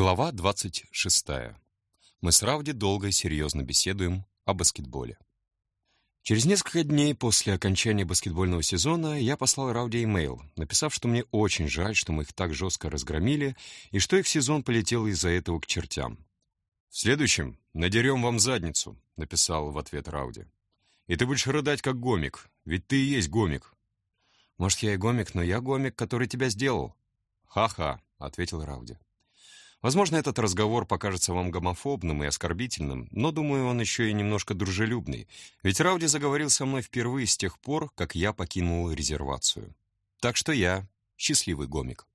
Глава 26. Мы с Равди долго и серьезно беседуем о баскетболе. Через несколько дней после окончания баскетбольного сезона я послал Рауди имейл, написав, что мне очень жаль, что мы их так жестко разгромили и что их сезон полетел из-за этого к чертям. «В следующем надерем вам задницу», — написал в ответ Рауди. «И ты будешь рыдать, как гомик, ведь ты и есть гомик». «Может, я и гомик, но я гомик, который тебя сделал». «Ха-ха», — ответил Рауди. Возможно, этот разговор покажется вам гомофобным и оскорбительным, но, думаю, он еще и немножко дружелюбный, ведь Рауди заговорил со мной впервые с тех пор, как я покинул резервацию. Так что я счастливый гомик.